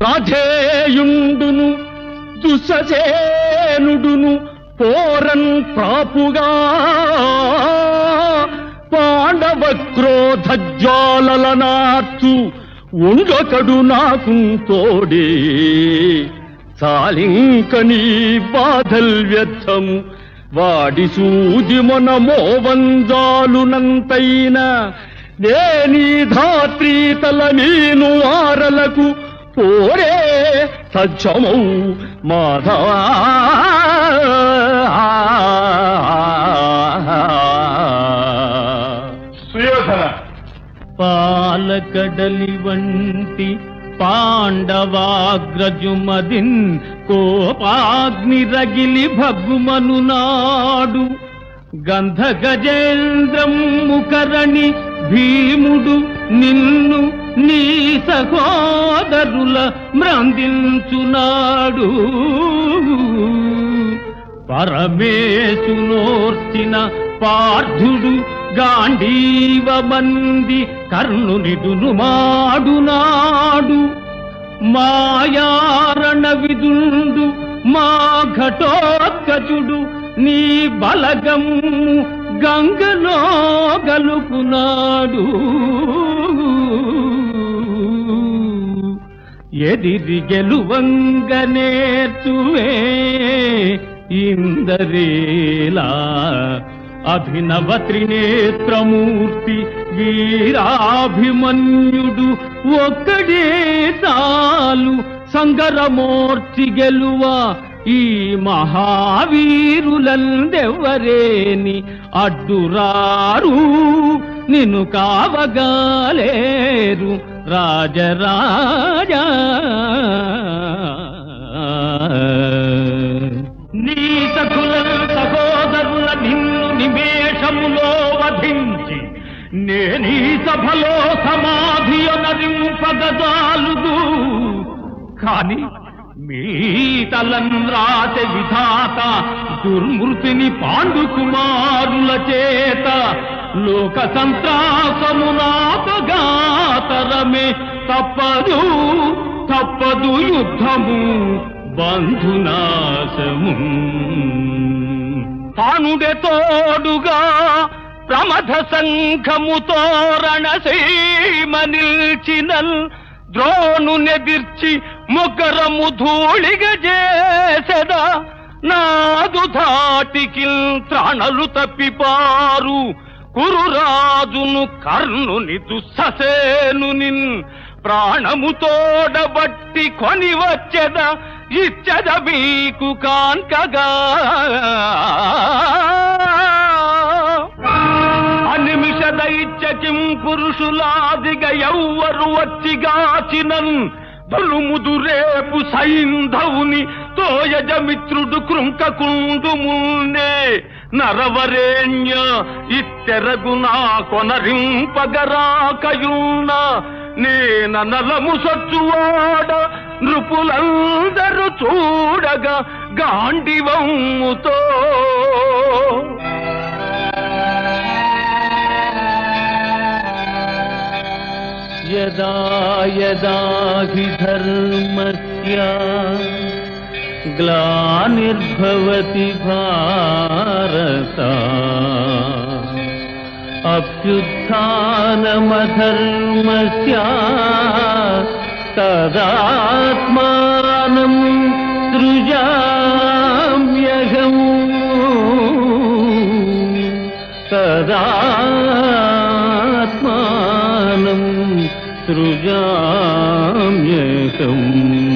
ప్రాధేయుండును దుసజేనుడును Pooran ప్రాపుగా పాండవ క్రోధ జ్వాలల నార్చు ఉండొకడు నాకు తోడే. చాలింక బాధల్ వ్యర్థము వాడి సూది మన మోవంజాలునంతైన నేనీ ధాత్రీతల మీను ఆరలకు పోరే సజ్జమౌ మాధవా. సుయోధన. పాలకడలి వంటి పాండవాగ్రజుమదిన్ కోపాగ్ని రగిలి భగ్గుమను నాడు గంధ గజేంద్రం ముకరణి భీముడు నిన్ను నీ సోదరుల మ్రందించునాడు. పరమేశునోర్చిన పార్థుడు గాంధీవమంది కర్ణునిడును మాడునాడు మాయారణ విదుండు మా ఘటోత్కచుడు నీ బలగము గంగలో గలుపునాడు. ఎదిరి గెలువంగ నేర్చువే ఇందరేలా అభినవ త్రినేత్రమూర్తి వీరాభిమన్యుడు ఒక్కడే తాలు సంగరమూర్తి గెలువ ఈ మహావీరులందెవరేని అడ్డురారు నిన్ను కావగాలేరు రాజరాజా. నీ సఖుల సహోదరుల నిన్ను నిమేషములో వధించి నేనీ సభలో సమాధి అనరింపగజాలుదు. కాని మీ తలం రాత విధాత దుర్మృతిని పాండు కుమారుల చేత లోక సంత్రాసమునాపగాతరమే తప్పదు తప్పదు యుద్ధము బంధునాశము. తానుడే తోడుగా ప్రమథ సంఘము తోరణ సీమ నిల్చినల్ ద్రోణు నెదిర్చి ముకరము ధూళిగ చేసెదా నాదు ధాటికి త్రాణలు తప్పిపారు. కురురాజును కర్ణుని దుస్ససేనునిన్ ప్రాణము తోడబట్టి కొని వచ్చెద ఇచ్చద మీకు కాన్కగా. అనిమిషద ఇచ్చకిం పురుషులాదిగ ఎవ్వరు వచ్చిగాచినన్ బలుముదు రేపు సైంధవుని తోయజమిత్రుడు కృంకకుండు మున్నే నరవరేణ్య ఇత్తెరగు నా కొనరింపగరాకయున్న నేన నలము సచ్చువాడ నృపులందరూ చూడగా గాండివమ్ముతో यदा यदा हि धर्मस्य ग्लानिर्भवति भारत। अभ्युत्थानमधर्मस्य तदात्मा తదాత్మానం